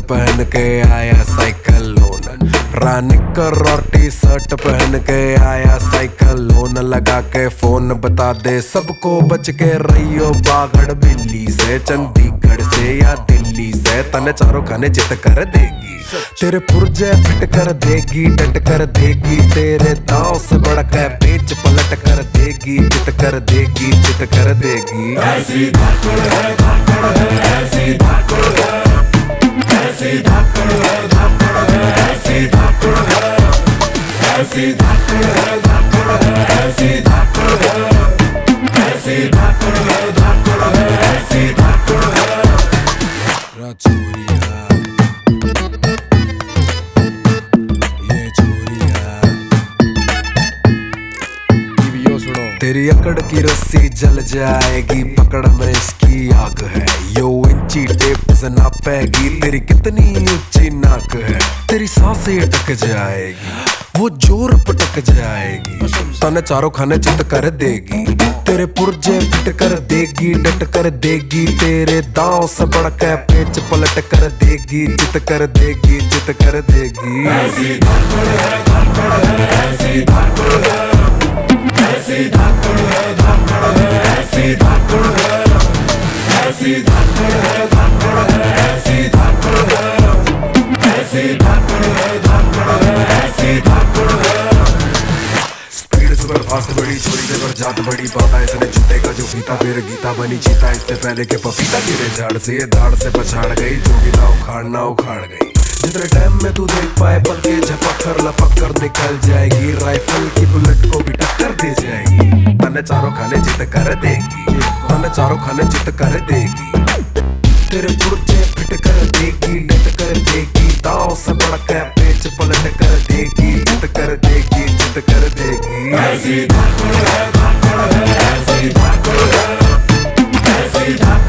पहन के आया साइकिल लोन। रानिकर और टी शर्ट पहन के आया साइकिल लोन। लगा के फ़ोन बता दे, सबको बच के रहियो बागड़ बिल्ली से। चंडीगढ़ से या दिल्ली से, तने चारों खाने जित कर देगी। तेरे पुरजे फिट कर देगी, डट कर देगी। तेरे दांव से बड़का पेच पलट कर देगी चित कर देगी चित कर देगी। ऐसी धाकड़ है धाकड़ है, ऐसी तेरी अकड़ की रस्सी जल जाएगी पकड़ में इसकी आग है। टेप से नापेगी। तेरी कितनी ऊँची नाक है, तेरी साँसें अटक जाएगी, वो ज़ोर पटक जाएगी। तने चारों खाने चित कर देगी, तेरे पुरजे फिट कर देगी, डट कर देगी, तेरे दांव से बड़का पेच पलट कर देगी चित कर देगी चित कर देगी। ऐसी धाकड़ है धाकड़ है, ऐसी धाकड़ है, ऐसी धाकड़ है धाकड़ है, ऐसी धाकड़ है, ऐसी धाकड़ है। जात बड़ी पाता इसने जूते का जो फीता। फिर गीता बनी चीता, इससे पहले के पपीता गिरे झाड़ से। धाड़ से पछाड़ गई, जो भी ना उखाड़ ना उखाड़ गई। जितने टाइम में तू देख पाए पल के झपक कर, लपक कर निकल जाएगी। राइफल की बुलेट को भी टक्कर दे जाएगी। तने चारों खाने जित कर देगी। तने चारों खाने जित कर देगी। तेरे पुरजे फिट कर देगी, डट कर देगी। दांव से बड़का पेच पलट कर देगी, जित कर देगी, जित कर देगी। ऐसी it, rock it up. As it,